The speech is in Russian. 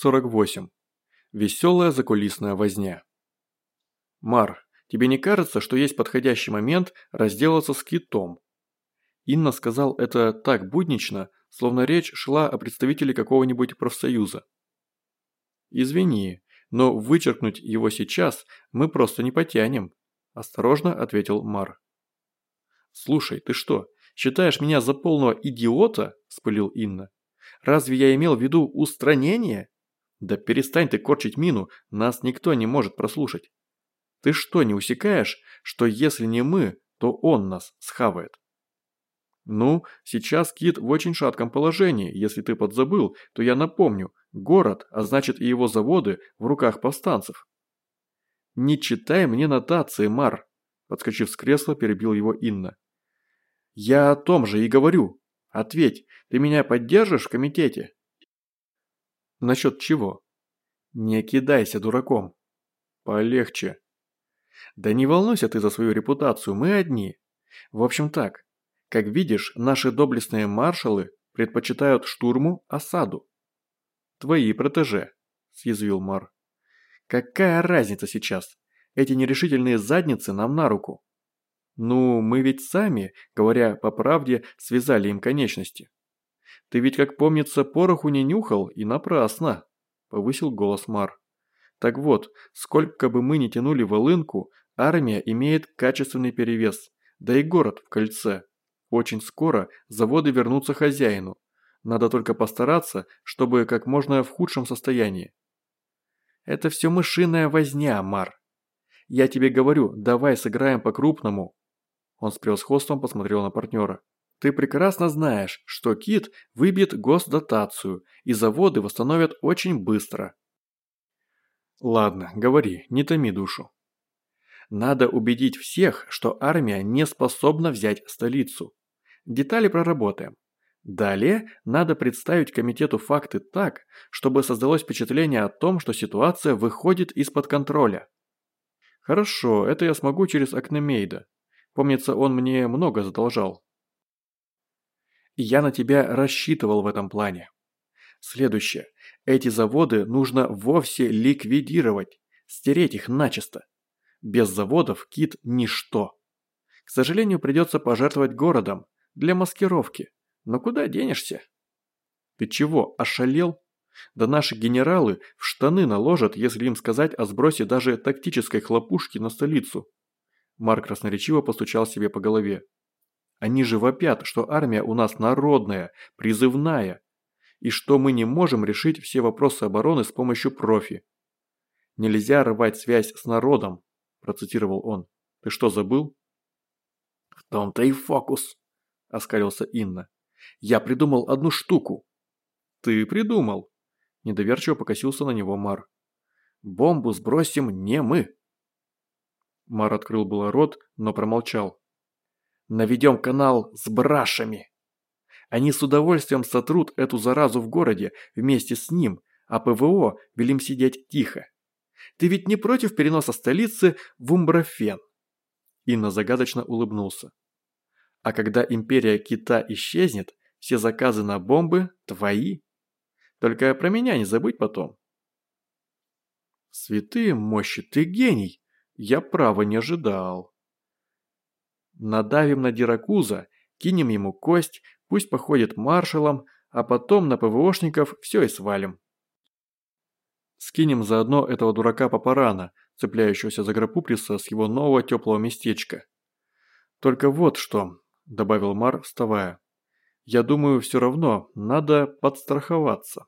48. Веселая закулисная возня. Мар, тебе не кажется, что есть подходящий момент разделаться с китом? Инна сказал это так буднично, словно речь шла о представителе какого-нибудь профсоюза. Извини, но вычеркнуть его сейчас мы просто не потянем, осторожно ответил Мар. Слушай, ты что, считаешь меня за полного идиота? спылил Инна. Разве я имел в виду устранение? Да перестань ты корчить мину, нас никто не может прослушать. Ты что, не усекаешь, что если не мы, то он нас схавает? Ну, сейчас Кит в очень шатком положении, если ты подзабыл, то я напомню, город, а значит и его заводы, в руках повстанцев. Не читай мне нотации, Мар, подскочив с кресла, перебил его Инна. Я о том же и говорю. Ответь, ты меня поддержишь в комитете? Насчет чего? Не кидайся дураком. Полегче. Да не волнуйся ты за свою репутацию, мы одни. В общем так, как видишь, наши доблестные маршалы предпочитают штурму осаду. Твои протеже, съязвил Мар. Какая разница сейчас? Эти нерешительные задницы нам на руку. Ну, мы ведь сами, говоря по правде, связали им конечности. Ты ведь, как помнится, пороху не нюхал и напрасно, повысил голос Мар. Так вот, сколько бы мы ни тянули волынку, армия имеет качественный перевес, да и город в кольце. Очень скоро заводы вернутся хозяину. Надо только постараться, чтобы как можно в худшем состоянии. Это все мышиная возня, Мар. Я тебе говорю, давай сыграем по-крупному. Он с превосходством посмотрел на партнера. Ты прекрасно знаешь, что Кит выбьет госдотацию, и заводы восстановят очень быстро. Ладно, говори, не томи душу. Надо убедить всех, что армия не способна взять столицу. Детали проработаем. Далее надо представить комитету факты так, чтобы создалось впечатление о том, что ситуация выходит из-под контроля. Хорошо, это я смогу через Акнемейда. Помнится, он мне много задолжал. Я на тебя рассчитывал в этом плане. Следующее. Эти заводы нужно вовсе ликвидировать, стереть их начисто. Без заводов Кит – ничто. К сожалению, придется пожертвовать городом для маскировки. Но куда денешься? Ты чего, ошалел? Да наши генералы в штаны наложат, если им сказать о сбросе даже тактической хлопушки на столицу. Марк красноречиво постучал себе по голове. Они же вопят, что армия у нас народная, призывная, и что мы не можем решить все вопросы обороны с помощью профи. Нельзя рвать связь с народом, процитировал он. Ты что, забыл? В том-то и фокус, оскалился Инна. Я придумал одну штуку. Ты придумал? Недоверчиво покосился на него Мар. Бомбу сбросим не мы. Мар открыл было рот, но промолчал. Наведем канал с брашами. Они с удовольствием сотрут эту заразу в городе вместе с ним, а ПВО велим сидеть тихо. Ты ведь не против переноса столицы в Умброфен?» Инна загадочно улыбнулся. «А когда империя Кита исчезнет, все заказы на бомбы твои. Только про меня не забыть потом». «Святые мощи, ты гений! Я право не ожидал». Надавим на Диракуза, кинем ему кость, пусть походит маршалом, а потом на ПВОшников все и свалим. Скинем заодно этого дурака Папарана, цепляющегося за Грапуприса с его нового теплого местечка. Только вот что, добавил Мар, вставая. Я думаю, все равно надо подстраховаться.